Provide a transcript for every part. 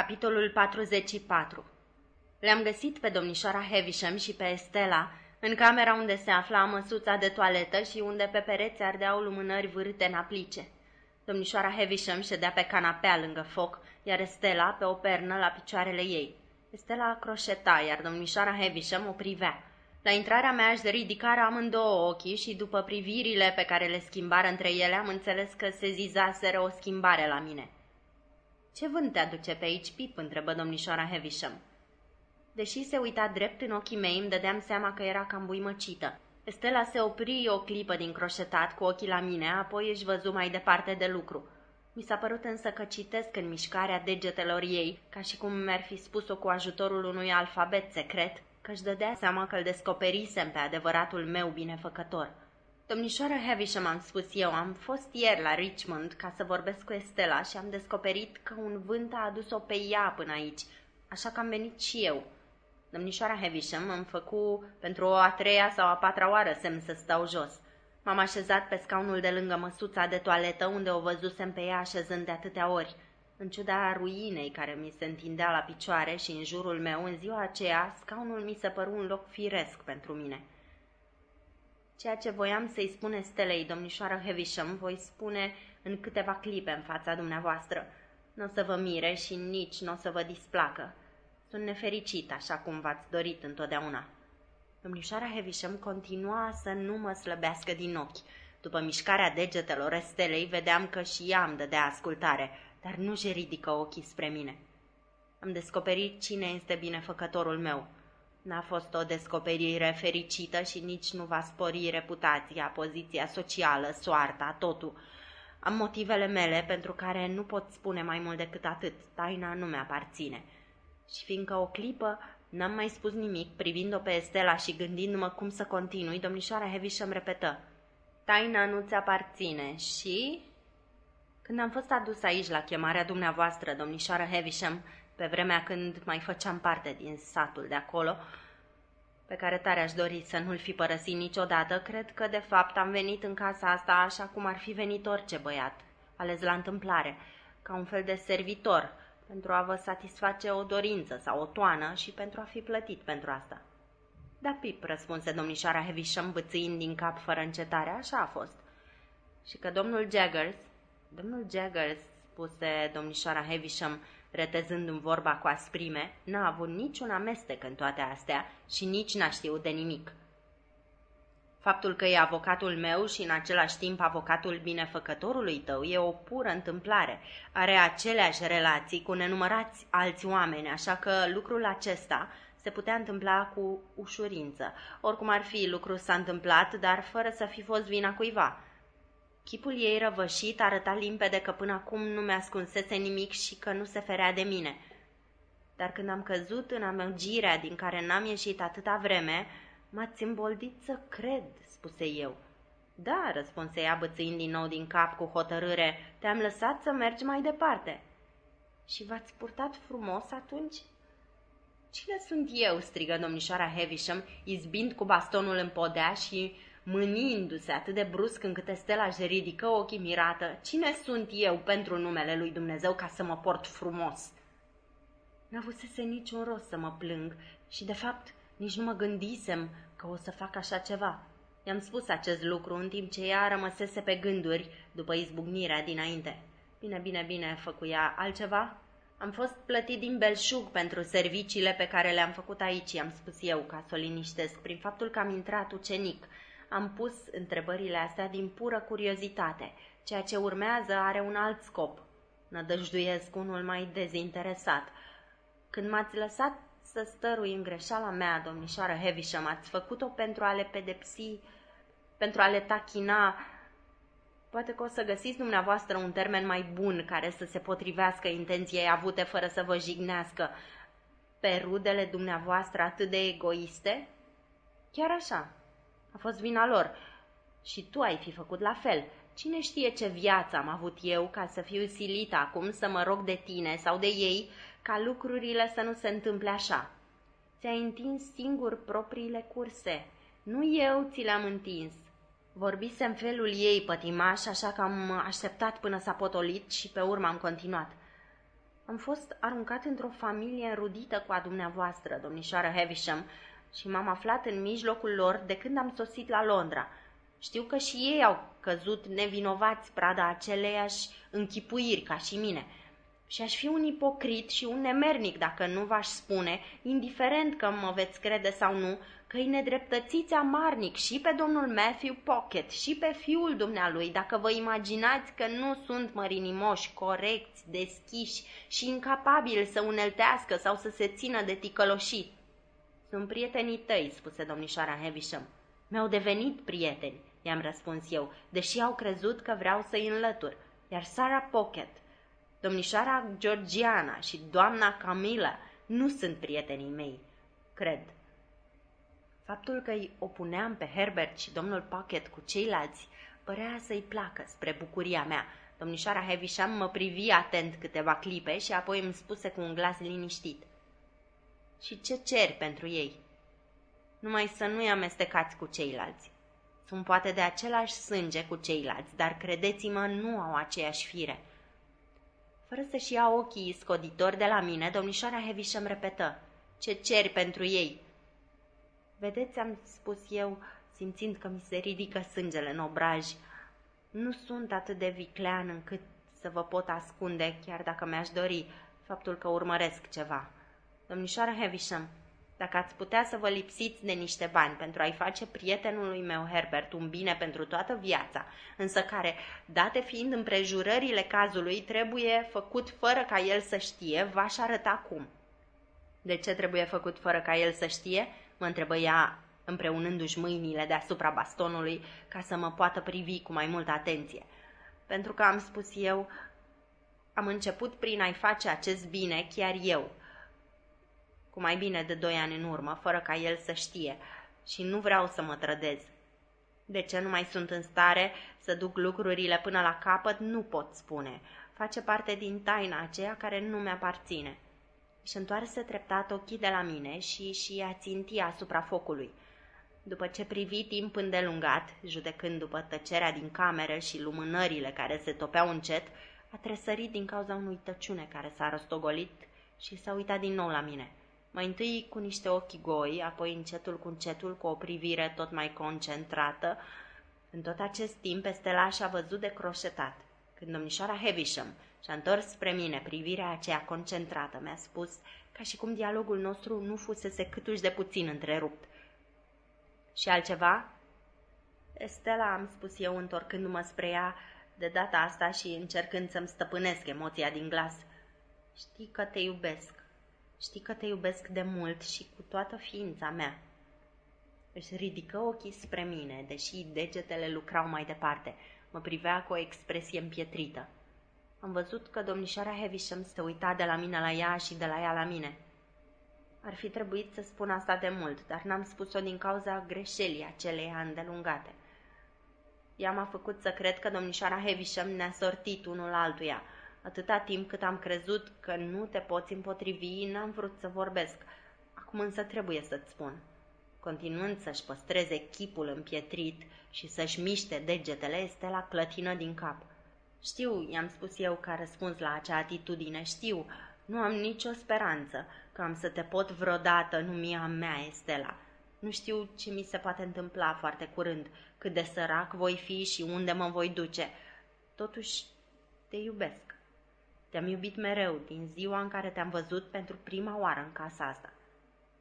Capitolul 44 Le-am găsit pe domnișoara Heavisham și pe Estela în camera unde se afla măsuța de toaletă și unde pe pereți ardeau lumânări vârte în aplice. Domnișoara Heavisham ședea pe canapea lângă foc, iar Estela pe o pernă la picioarele ei. Estela croșeta, iar domnișoara Heavisham o privea. La intrarea mea își ridicară amândouă ochii și după privirile pe care le schimbară între ele am înțeles că se zizaseră o schimbare la mine. Ce vânt te aduce pe aici, Pip?" întrebă domnișoara Heavisham. Deși se uita drept în ochii mei, îmi dădeam seama că era cam buimăcită. Estela se opri o clipă din croșetat cu ochii la mine, apoi își văzu mai departe de lucru. Mi s-a părut însă că citesc în mișcarea degetelor ei, ca și cum mi-ar fi spus-o cu ajutorul unui alfabet secret, că își dădea seama că îl descoperisem pe adevăratul meu binefăcător. Domnișoară Havisham, am spus eu, am fost ieri la Richmond ca să vorbesc cu Estela și am descoperit că un vânt a adus-o pe ea până aici, așa că am venit și eu. Domnișoara Havisham îmi făcu pentru o a treia sau a patra oară semn să stau jos. M-am așezat pe scaunul de lângă măsuța de toaletă unde o văzusem pe ea așezând de atâtea ori. În ciuda ruinei care mi se întindea la picioare și în jurul meu, în ziua aceea, scaunul mi se păru un loc firesc pentru mine. Ceea ce voiam să-i spune Stelei, domnișoară Heavisham, voi spune în câteva clipe în fața dumneavoastră. Nu o să vă mire și nici nu o să vă displacă. Sunt nefericit, așa cum v-ați dorit întotdeauna. Domnișoara Heavisham continua să nu mă slăbească din ochi. După mișcarea degetelor Estelei, vedeam că și ea îmi dădea ascultare, dar nu-și ridică ochii spre mine. Am descoperit cine este binefăcătorul meu. N-a fost o descoperire fericită și nici nu va spori reputația, poziția socială, soarta, totul. Am motivele mele pentru care nu pot spune mai mult decât atât. Taina nu mi-aparține. Și fiindcă o clipă n-am mai spus nimic, privind-o pe Estela și gândindu-mă cum să continui, domnișoara Heavisham repetă. Taina nu ți aparține și... Când am fost adus aici la chemarea dumneavoastră, domnișoară Heavisham, pe vremea când mai făceam parte din satul de acolo, pe care tare aș dori să nu-l fi părăsit niciodată, cred că de fapt am venit în casa asta așa cum ar fi venit orice băiat, ales la întâmplare, ca un fel de servitor, pentru a vă satisface o dorință sau o toană și pentru a fi plătit pentru asta. Da, Pip, răspunse domnișoara Heavisham bățâind din cap fără încetare, așa a fost. Și că domnul Jaggers, domnul Jaggers, spuse domnișoara Heavisham, retezând în vorba cu asprime, n-a avut niciun amestec în toate astea și nici n-a știut de nimic. Faptul că e avocatul meu și în același timp avocatul binefăcătorului tău e o pură întâmplare. Are aceleași relații cu nenumărați alți oameni, așa că lucrul acesta se putea întâmpla cu ușurință. Oricum ar fi, lucrul s-a întâmplat, dar fără să fi fost vina cuiva. Chipul ei răvășit arăta limpede că până acum nu mi-ascunsese nimic și că nu se ferea de mine. Dar când am căzut în amăgirea din care n-am ieșit atâta vreme, m-ați îmboldit să cred, spuse eu. Da, răspunse ea bățâind din nou din cap cu hotărâre, te-am lăsat să mergi mai departe. Și v-ați purtat frumos atunci? Cine sunt eu?" strigă domnișoara Heavisham, izbind cu bastonul în podea și mânindu-se atât de brusc încât Estela își ridică ochii mirată. Cine sunt eu pentru numele lui Dumnezeu ca să mă port frumos?" N-avusese niciun rost să mă plâng și, de fapt, nici nu mă gândisem că o să fac așa ceva. I-am spus acest lucru în timp ce ea rămăsese pe gânduri după izbucnirea dinainte. Bine, bine, bine, făcuia altceva? Am fost plătit din belșug pentru serviciile pe care le-am făcut aici, i-am spus eu, ca să o liniștesc, prin faptul că am intrat ucenic. Am pus întrebările astea din pură curiozitate. Ceea ce urmează are un alt scop. Nădăjduiesc unul mai dezinteresat. Când m-ați lăsat să stărui în greșeala mea, domnișoară Heavisham, ați făcut-o pentru a le pedepsi, pentru a le tachina. Poate că o să găsiți dumneavoastră un termen mai bun care să se potrivească intenției avute fără să vă jignească. Pe rudele dumneavoastră atât de egoiste? Chiar așa, a fost vina lor. Și tu ai fi făcut la fel. Cine știe ce viață am avut eu ca să fiu silită acum să mă rog de tine sau de ei ca lucrurile să nu se întâmple așa. Ți-ai întins singur propriile curse. Nu eu ți le-am întins. Vorbise în felul ei pătimaș, așa că am așteptat până s-a potolit și pe urmă am continuat. Am fost aruncat într-o familie înrudită cu a dumneavoastră, domnișoară Havisham, și m-am aflat în mijlocul lor de când am sosit la Londra. Știu că și ei au căzut nevinovați prada aceleiași închipuiri ca și mine. Și aș fi un ipocrit și un nemernic dacă nu v-aș spune, indiferent că mă veți crede sau nu, că îi nedreptățiți amarnic și pe domnul Matthew Pocket și pe fiul dumnealui, dacă vă imaginați că nu sunt mărinimoși, corecți, deschiși și incapabili să uneltească sau să se țină de ticăloșit. Sunt prietenii tăi, spuse domnișoara Havisham. Mi-au devenit prieteni, i-am răspuns eu, deși au crezut că vreau să-i înlătur. Iar Sarah Pocket, domnișoara Georgiana și doamna Camila nu sunt prietenii mei, cred. Faptul că îi opuneam pe Herbert și domnul Pocket cu ceilalți părea să-i placă spre bucuria mea. Domnișoara Havisham mă privi atent câteva clipe și apoi îmi spuse cu un glas liniștit. Și ce ceri pentru ei? Numai să nu-i amestecați cu ceilalți. Sunt poate de același sânge cu ceilalți, dar credeți-mă, nu au aceeași fire. Fără să-și ia ochii scoditori de la mine, domnișoara Havisham repetă. Ce ceri pentru ei? Vedeți, am spus eu, simțind că mi se ridică sângele în obraj. Nu sunt atât de viclean încât să vă pot ascunde, chiar dacă mi-aș dori, faptul că urmăresc ceva. Domnișoara Havisham, dacă ați putea să vă lipsiți de niște bani pentru a-i face prietenului meu Herbert un bine pentru toată viața, însă care, date fiind împrejurările cazului, trebuie făcut fără ca el să știe, v-aș arăta cum. De ce trebuie făcut fără ca el să știe? mă întrebă ea împreunându-și mâinile deasupra bastonului ca să mă poată privi cu mai multă atenție. Pentru că am spus eu, am început prin a-i face acest bine chiar eu, cu mai bine de doi ani în urmă, fără ca el să știe, și nu vreau să mă trădez. De ce nu mai sunt în stare să duc lucrurile până la capăt, nu pot spune. Face parte din taina aceea care nu mi-aparține. Și întoarse treptat ochii de la mine și și a ținti asupra focului. După ce privi timp îndelungat, judecând după tăcerea din cameră și lumânările care se topeau încet, a tresărit din cauza unui tăciune care s-a rostogolit și s-a uitat din nou la mine. Mai întâi cu niște ochi goi, apoi încetul cu încetul, cu o privire tot mai concentrată. În tot acest timp, Estela și-a văzut de croșetat. Când domnișoara Heavisham și-a întors spre mine privirea aceea concentrată. Mi-a spus ca și cum dialogul nostru nu fusese câtuși de puțin întrerupt. Și altceva? Estela, am spus eu, întorcându-mă spre ea, de data asta și încercând să-mi stăpânesc emoția din glas. Știi că te iubesc. Știi că te iubesc de mult și cu toată ființa mea. Își ridică ochii spre mine, deși degetele lucrau mai departe. Mă privea cu o expresie împietrită. Am văzut că domnișoara Havisham se uita de la mine la ea și de la ea la mine. Ar fi trebuit să spun asta de mult, dar n-am spus-o din cauza greșelii acelei îndelungate. Ea m-a făcut să cred că domnișoara Havisham ne-a sortit unul altuia. Atâta timp cât am crezut că nu te poți împotrivi, n-am vrut să vorbesc. Acum însă trebuie să-ți spun. Continuând să-și păstreze chipul împietrit și să-și miște degetele, este la clătină din cap – știu, i-am spus eu ca răspuns la acea atitudine, știu, nu am nicio speranță că am să te pot vreodată numi a mea, Estela. Nu știu ce mi se poate întâmpla foarte curând, cât de sărac voi fi și unde mă voi duce. Totuși, te iubesc. Te-am iubit mereu din ziua în care te-am văzut pentru prima oară în casa asta.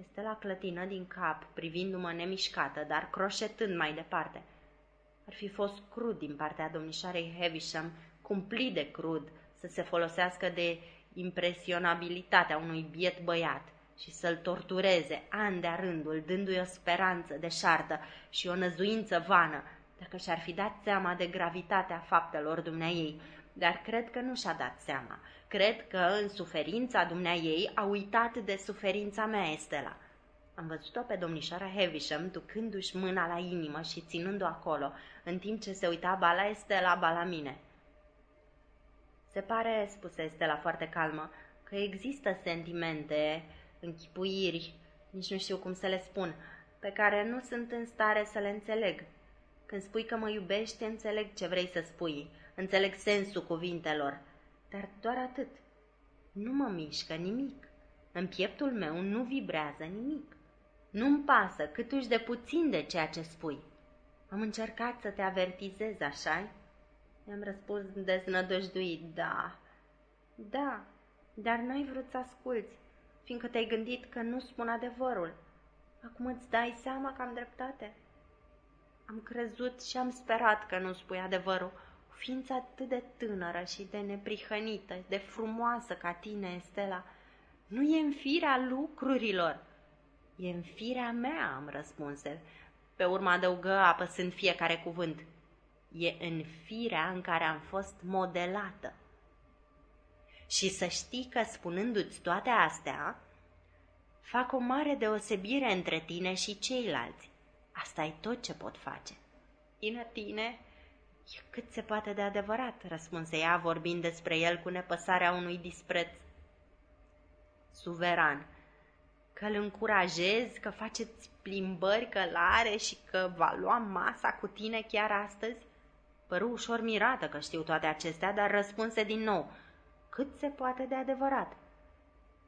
Estela clătină din cap, privindu-mă nemișcată, dar croșetând mai departe – ar fi fost crud din partea domnișoarei Havisham, cumplit de crud, să se folosească de impresionabilitatea unui biet băiat și să-l tortureze an de rândul, dându-i o speranță deșartă și o năzuință vană, dacă și-ar fi dat seama de gravitatea faptelor dumneaei, dar cred că nu și-a dat seama. Cred că în suferința dumneaei a uitat de suferința mea, Estela. Am văzut-o pe domnișoara Havisham ducându-și mâna la inimă și ținând-o acolo, în timp ce se uita bala Estela, bala mine. Se pare, spuse Estela foarte calmă, că există sentimente, închipuiri, nici nu știu cum să le spun, pe care nu sunt în stare să le înțeleg. Când spui că mă iubești, înțeleg ce vrei să spui, înțeleg sensul cuvintelor, dar doar atât. Nu mă mișcă nimic. În pieptul meu nu vibrează nimic. Nu-mi pasă câtuși de puțin de ceea ce spui. Am încercat să te avertizez, așa I-am răspuns deznădăjduit, da. Da, dar n-ai vrut să asculți, fiindcă te-ai gândit că nu spun adevărul. Acum îți dai seama că am dreptate? Am crezut și am sperat că nu spui adevărul. O ființă atât de tânără și de neprihănită, de frumoasă ca tine, Estela, nu e în firea lucrurilor. E în firea mea, am răspuns. Pe urmă adăugă apăsând fiecare cuvânt. E în firea în care am fost modelată. Și să știi că spunându-ți toate astea, fac o mare deosebire între tine și ceilalți. Asta e tot ce pot face. Tine, tine, e cât se poate de adevărat, răspunse ea, vorbind despre el cu nepăsarea unui dispreț. Suveran, că îl încurajezi, că faceți plimbări călare și că va lua masa cu tine chiar astăzi? Păru ușor mirată că știu toate acestea, dar răspunse din nou, cât se poate de adevărat.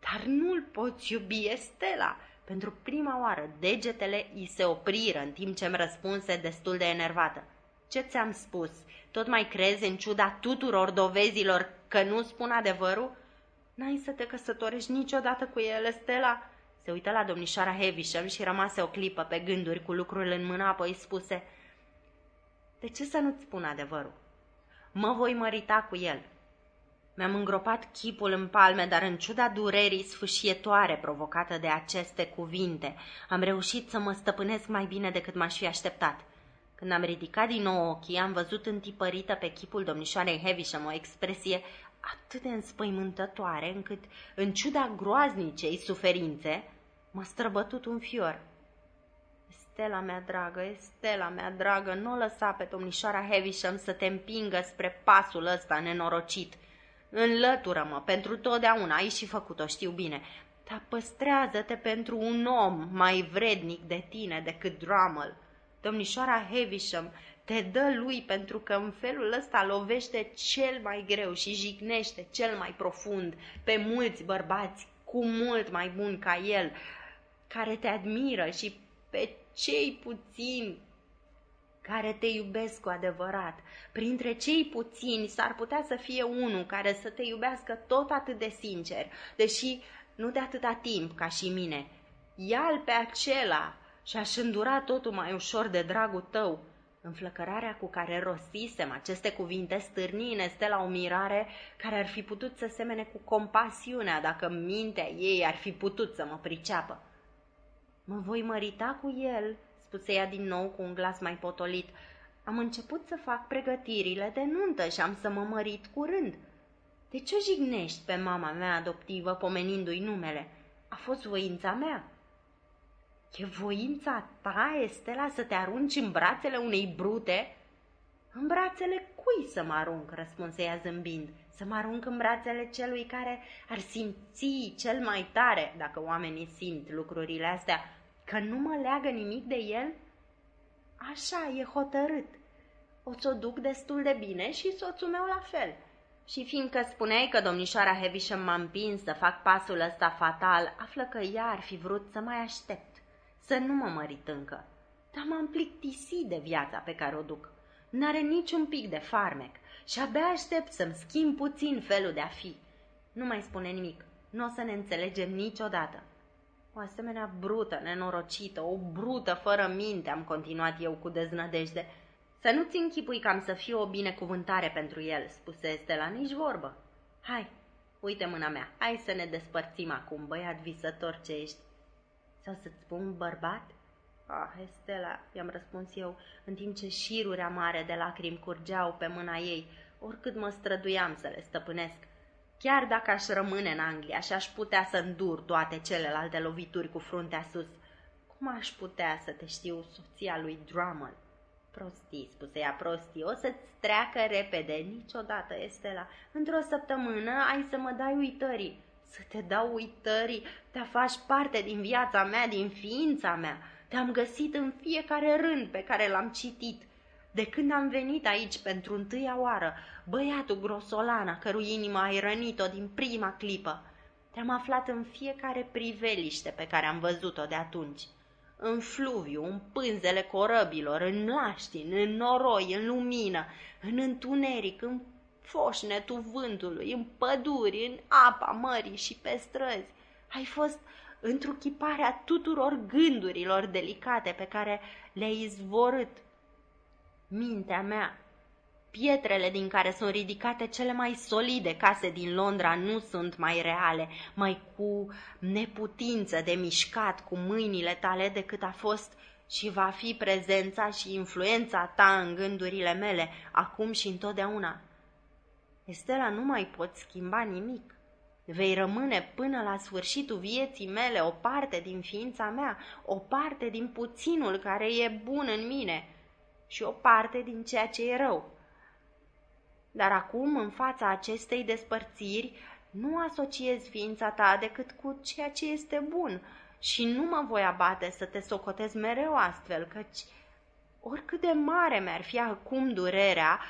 Dar nu-l poți iubi, Estela! Pentru prima oară, degetele îi se opriră în timp ce îmi răspunse destul de enervată. Ce ți-am spus? Tot mai crezi în ciuda tuturor dovezilor că nu spun adevărul? N-ai să te căsătorești niciodată cu el, Stella? Se uită la domnișoara Heavisham și rămase o clipă pe gânduri cu lucrul în mână, apoi spuse De ce să nu-ți spun adevărul? Mă voi mărita cu el. Mi-am îngropat chipul în palme, dar în ciuda durerii sfâșietoare provocată de aceste cuvinte, am reușit să mă stăpânesc mai bine decât m-aș fi așteptat. Când am ridicat din nou ochii, am văzut întipărită pe chipul domnișoarei Heavisham o expresie atât de înspăimântătoare încât, în ciuda groaznicei suferințe, m-a străbătut un fior. Stela mea dragă, Stela mea dragă, nu o lăsa pe domnișoara Heavisham să te împingă spre pasul ăsta nenorocit. Înlătură-mă, pentru totdeauna, ai și făcut-o, știu bine, dar păstrează-te pentru un om mai vrednic de tine decât Drummel. Domnișoara Heavisham te dă lui pentru că în felul ăsta lovește cel mai greu și jignește cel mai profund pe mulți bărbați cu mult mai bun ca el, care te admiră și pe cei puțini care te iubesc cu adevărat. Printre cei puțini s-ar putea să fie unul care să te iubească tot atât de sincer, deși nu de atâta timp ca și mine. Ia-l pe acela și aș îndura totul mai ușor de dragul tău. Înflăcărarea cu care rostisem aceste cuvinte stârni în Estela o mirare care ar fi putut să semene cu compasiunea dacă mintea ei ar fi putut să mă priceapă. Mă voi mărita cu el, spuse ea din nou cu un glas mai potolit. Am început să fac pregătirile de nuntă și am să mă mărit curând. De ce jignești pe mama mea adoptivă pomenindu-i numele? A fost voința mea. E voința ta, Estela, să te arunci în brațele unei brute? În brațele cui să mă arunc, răspunse ea zâmbind. Să mă arunc în brațele celui care ar simți cel mai tare, dacă oamenii simt lucrurile astea, că nu mă leagă nimic de el? Așa, e hotărât. O să o duc destul de bine și soțul meu la fel. Și fiindcă spuneai că domnișoara Heavisham m-a împins să fac pasul ăsta fatal, află că ea ar fi vrut să mai aștept, să nu mă mărit încă. Dar m-am plictisit de viața pe care o duc. N-are niciun pic de farmec și abia aștept să-mi schimb puțin felul de a fi. Nu mai spune nimic, nu o să ne înțelegem niciodată. O asemenea brută, nenorocită, o brută fără minte, am continuat eu cu deznădejde. Să nu-ți închipui că am să fiu o binecuvântare pentru el, spuse Estela, nici vorbă. Hai, uite mâna mea, hai să ne despărțim acum, băiat visător ce ești. Sau să-ți spun bărbat? Ah, Estela, i-am răspuns eu, în timp ce șiruri amare de lacrimi curgeau pe mâna ei, oricât mă străduiam să le stăpânesc. Chiar dacă aș rămâne în Anglia și aș putea să îndur toate celelalte lovituri cu fruntea sus, cum aș putea să te știu soția lui Drummond? Prostii, spuse ea, prostii, o să-ți treacă repede, niciodată, Estela. Într-o săptămână ai să mă dai uitării. Să te dau uitării, te faci parte din viața mea, din ființa mea. Te-am găsit în fiecare rând pe care l-am citit. De când am venit aici pentru întâia oară, băiatul grosolana, cărui inimă ai rănit-o din prima clipă, te-am aflat în fiecare priveliște pe care am văzut-o de atunci. În fluviu, în pânzele corăbilor, în laștin, în noroi, în lumină, în întuneric, în foșnetul vântului, în păduri, în apa mării și pe străzi. Ai fost întruchiparea tuturor gândurilor delicate pe care le-ai izvorât. Mintea mea, pietrele din care sunt ridicate cele mai solide case din Londra nu sunt mai reale, mai cu neputință de mișcat cu mâinile tale decât a fost și va fi prezența și influența ta în gândurile mele, acum și întotdeauna. Estela, nu mai poți schimba nimic. Vei rămâne până la sfârșitul vieții mele o parte din ființa mea, o parte din puținul care e bun în mine și o parte din ceea ce e rău. Dar acum, în fața acestei despărțiri, nu asociez ființa ta decât cu ceea ce este bun și nu mă voi abate să te socotez mereu astfel, căci oricât de mare mi-ar fi acum durerea,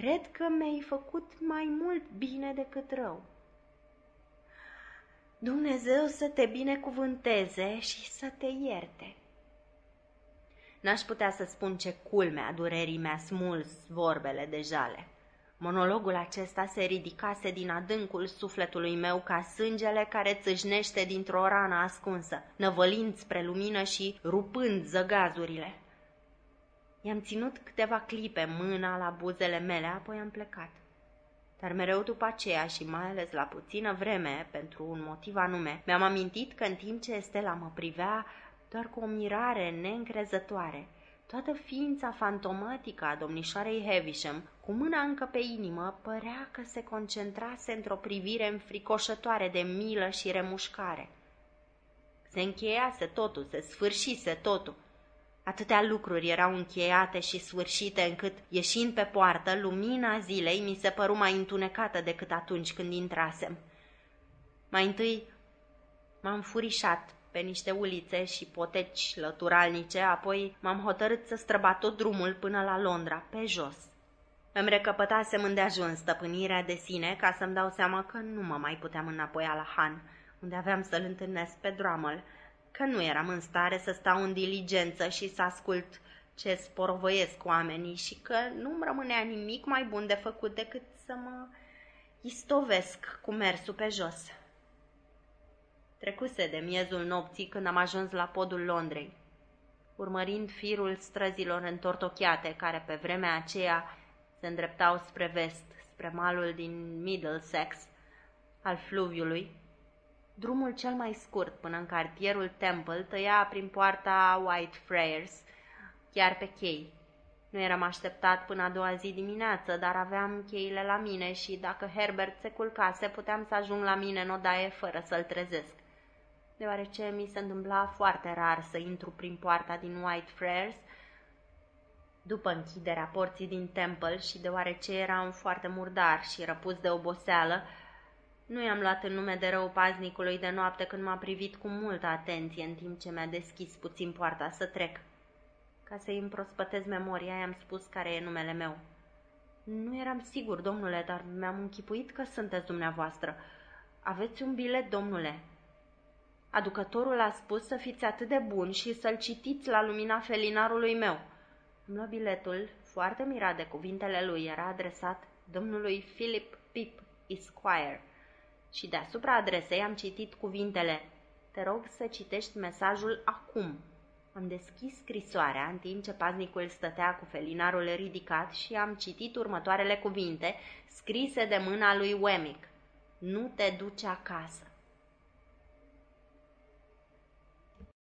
cred că mi-ai făcut mai mult bine decât rău. Dumnezeu să te binecuvânteze și să te ierte. N-aș putea să spun ce culmea durerii mi-a smuls vorbele de jale. Monologul acesta se ridicase din adâncul sufletului meu ca sângele care țâșnește dintr-o rană ascunsă, năvălind spre lumină și rupând zăgazurile. I-am ținut câteva clipe mâna la buzele mele, apoi am plecat. Dar mereu după aceea și mai ales la puțină vreme, pentru un motiv anume, mi-am amintit că în timp ce Estela mă privea doar cu o mirare neîncrezătoare, toată ființa fantomatică a domnișoarei Havisham, cu mâna încă pe inimă, părea că se concentrase într-o privire înfricoșătoare de milă și remușcare. Se încheiase totul, se sfârșise totul. Atâtea lucruri erau încheiate și sfârșite încât, ieșind pe poartă, lumina zilei mi se păru mai întunecată decât atunci când intrasem. Mai întâi m-am furișat pe niște ulițe și poteci lăturalnice, apoi m-am hotărât să străbat tot drumul până la Londra, pe jos. Îmi recăpătasem îndeajuns stăpânirea de sine ca să-mi dau seama că nu mă mai puteam înapoi la Han, unde aveam să-l întâlnesc pe Drummel, că nu eram în stare să stau în diligență și să ascult ce sporovăiesc oamenii și că nu-mi rămânea nimic mai bun de făcut decât să mă istovesc cu mersul pe jos. Trecuse de miezul nopții când am ajuns la podul Londrei, urmărind firul străzilor întortocheate care pe vremea aceea se îndreptau spre vest, spre malul din Middlesex al fluviului, drumul cel mai scurt până în cartierul Temple tăia prin poarta Whitefriars, chiar pe chei. Nu eram așteptat până a doua zi dimineață, dar aveam cheile la mine și dacă Herbert se culcase, puteam să ajung la mine în odaie fără să-l trezesc deoarece mi se întâmpla foarte rar să intru prin poarta din Whitefriars după închiderea porții din Temple și deoarece eram foarte murdar și răpus de oboseală, nu i-am luat în nume de rău paznicului de noapte când m-a privit cu multă atenție în timp ce mi-a deschis puțin poarta să trec. Ca să-i împrospătez memoria, i-am spus care e numele meu. Nu eram sigur, domnule, dar mi-am închipuit că sunteți dumneavoastră. Aveți un bilet, domnule?" Aducătorul a spus să fiți atât de bun și să-l citiți la lumina felinarului meu. Îmi lua biletul, foarte mirat de cuvintele lui, era adresat domnului Philip Pip Esquire și deasupra adresei am citit cuvintele Te rog să citești mesajul acum. Am deschis scrisoarea în timp ce paznicul stătea cu felinarul ridicat și am citit următoarele cuvinte scrise de mâna lui Wemmick. Nu te duce acasă.